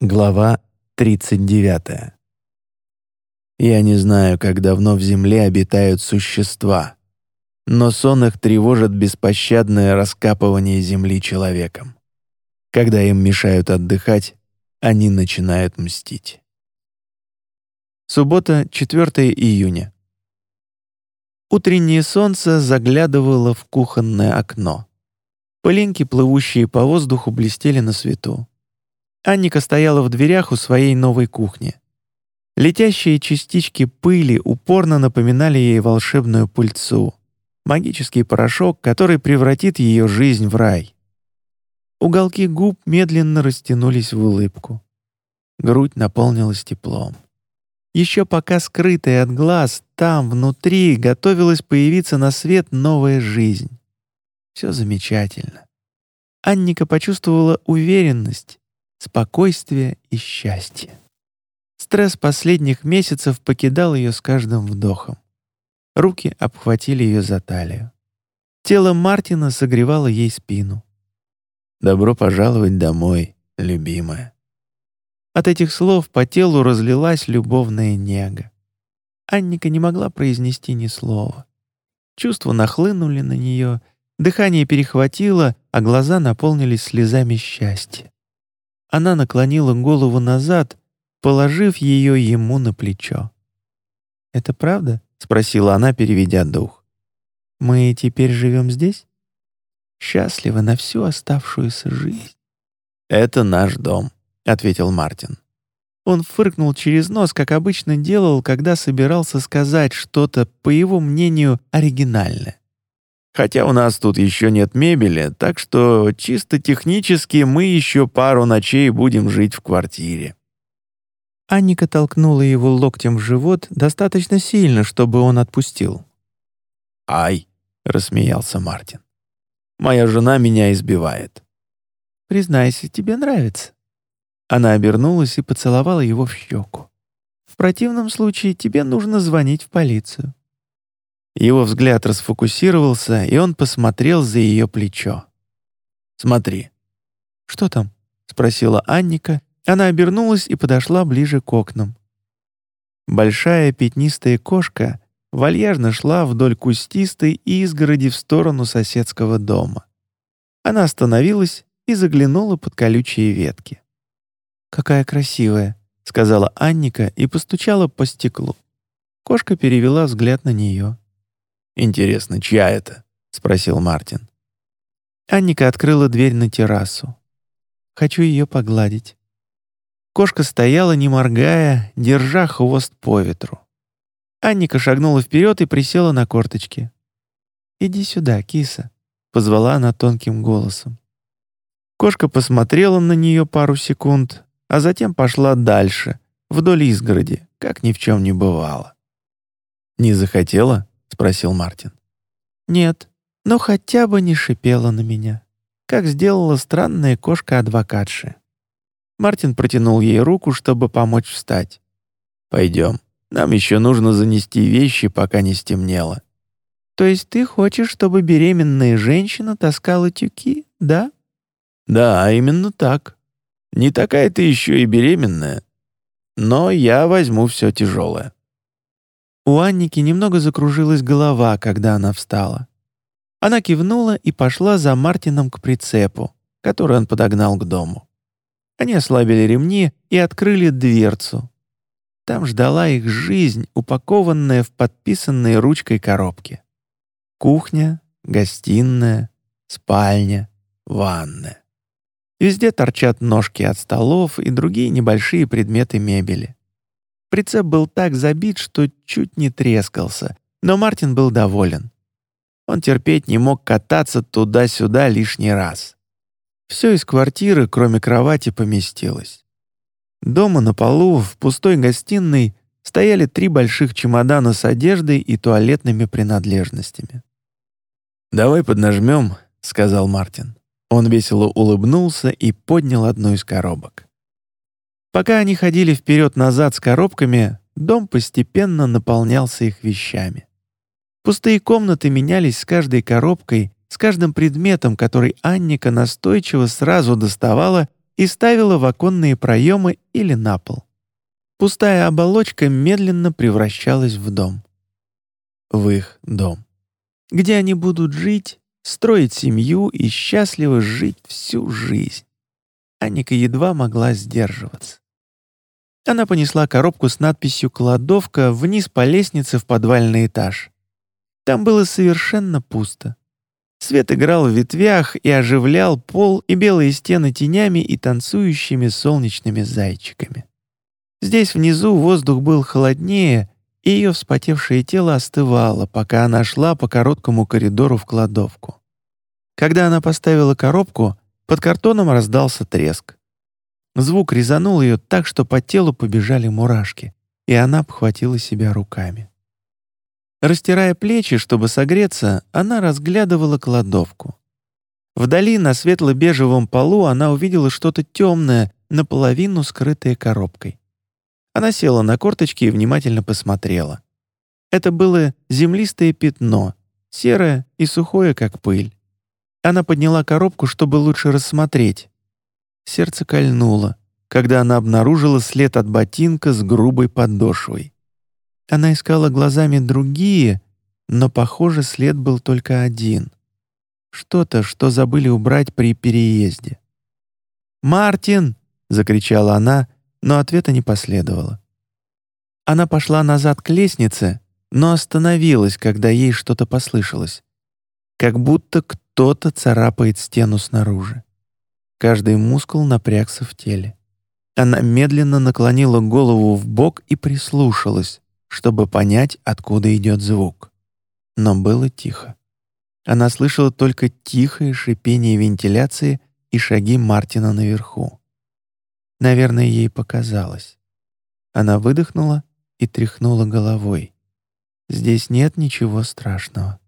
Глава 39. Я не знаю, как давно в земле обитают существа, но сон их тревожит беспощадное раскапывание земли человеком. Когда им мешают отдыхать, они начинают мстить. Суббота, 4 июня. Утреннее солнце заглядывало в кухонное окно. Пылинки, плывущие по воздуху, блестели на свету. Анника стояла в дверях у своей новой кухни. Летящие частички пыли упорно напоминали ей волшебную пыльцу, магический порошок, который превратит ее жизнь в рай. Уголки губ медленно растянулись в улыбку. Грудь наполнилась теплом. Еще пока скрытая от глаз, там, внутри, готовилась появиться на свет новая жизнь. Все замечательно. Анника почувствовала уверенность, спокойствие и счастье. Стресс последних месяцев покидал ее с каждым вдохом. Руки обхватили ее за талию. Тело Мартина согревало ей спину. «Добро пожаловать домой, любимая». От этих слов по телу разлилась любовная нега. Анника не могла произнести ни слова. Чувства нахлынули на нее, дыхание перехватило, а глаза наполнились слезами счастья. Она наклонила голову назад, положив ее ему на плечо. «Это правда?» — спросила она, переведя дух. «Мы теперь живем здесь? Счастливы на всю оставшуюся жизнь?» «Это наш дом», — ответил Мартин. Он фыркнул через нос, как обычно делал, когда собирался сказать что-то, по его мнению, оригинальное. Хотя у нас тут еще нет мебели, так что чисто технически мы еще пару ночей будем жить в квартире». Анника толкнула его локтем в живот достаточно сильно, чтобы он отпустил. «Ай!» — рассмеялся Мартин. «Моя жена меня избивает». «Признайся, тебе нравится». Она обернулась и поцеловала его в щеку. «В противном случае тебе нужно звонить в полицию». Его взгляд расфокусировался, и он посмотрел за ее плечо. «Смотри». «Что там?» — спросила Анника. Она обернулась и подошла ближе к окнам. Большая пятнистая кошка вальяжно шла вдоль кустистой изгороди в сторону соседского дома. Она остановилась и заглянула под колючие ветки. «Какая красивая», — сказала Анника и постучала по стеклу. Кошка перевела взгляд на нее. «Интересно, чья это?» — спросил Мартин. Анника открыла дверь на террасу. «Хочу ее погладить». Кошка стояла, не моргая, держа хвост по ветру. Анника шагнула вперед и присела на корточки. «Иди сюда, киса», — позвала она тонким голосом. Кошка посмотрела на нее пару секунд, а затем пошла дальше, вдоль изгороди, как ни в чем не бывало. «Не захотела?» — спросил Мартин. «Нет, но хотя бы не шипела на меня, как сделала странная кошка-адвокатши». Мартин протянул ей руку, чтобы помочь встать. «Пойдем, нам еще нужно занести вещи, пока не стемнело». «То есть ты хочешь, чтобы беременная женщина таскала тюки, да?» «Да, именно так. Не такая ты еще и беременная. Но я возьму все тяжелое». У Анники немного закружилась голова, когда она встала. Она кивнула и пошла за Мартином к прицепу, который он подогнал к дому. Они ослабили ремни и открыли дверцу. Там ждала их жизнь, упакованная в подписанные ручкой коробки. Кухня, гостиная, спальня, ванная. Везде торчат ножки от столов и другие небольшие предметы мебели. Прицеп был так забит, что чуть не трескался, но Мартин был доволен. Он терпеть не мог кататься туда-сюда лишний раз. Все из квартиры, кроме кровати, поместилось. Дома на полу, в пустой гостиной, стояли три больших чемодана с одеждой и туалетными принадлежностями. «Давай поднажмем», — сказал Мартин. Он весело улыбнулся и поднял одну из коробок. Пока они ходили вперед-назад с коробками, дом постепенно наполнялся их вещами. Пустые комнаты менялись с каждой коробкой, с каждым предметом, который Анника настойчиво сразу доставала и ставила в оконные проемы или на пол. Пустая оболочка медленно превращалась в дом. В их дом. Где они будут жить, строить семью и счастливо жить всю жизнь. Аника едва могла сдерживаться. Она понесла коробку с надписью «Кладовка» вниз по лестнице в подвальный этаж. Там было совершенно пусто. Свет играл в ветвях и оживлял пол и белые стены тенями и танцующими солнечными зайчиками. Здесь внизу воздух был холоднее, и ее вспотевшее тело остывало, пока она шла по короткому коридору в кладовку. Когда она поставила коробку, под картоном раздался треск. Звук резанул ее так, что по телу побежали мурашки, и она обхватила себя руками. Растирая плечи, чтобы согреться, она разглядывала кладовку. Вдали на светло-бежевом полу она увидела что-то темное, наполовину скрытое коробкой. Она села на корточки и внимательно посмотрела. Это было землистое пятно, серое и сухое, как пыль. Она подняла коробку, чтобы лучше рассмотреть. Сердце кольнуло, когда она обнаружила след от ботинка с грубой подошвой. Она искала глазами другие, но, похоже, след был только один. Что-то, что забыли убрать при переезде. «Мартин!» — закричала она, но ответа не последовало. Она пошла назад к лестнице, но остановилась, когда ей что-то послышалось. Как будто кто-то царапает стену снаружи. Каждый мускул напрягся в теле. Она медленно наклонила голову в бок и прислушалась чтобы понять, откуда идет звук. Но было тихо. Она слышала только тихое шипение вентиляции и шаги Мартина наверху. Наверное, ей показалось. Она выдохнула и тряхнула головой. Здесь нет ничего страшного.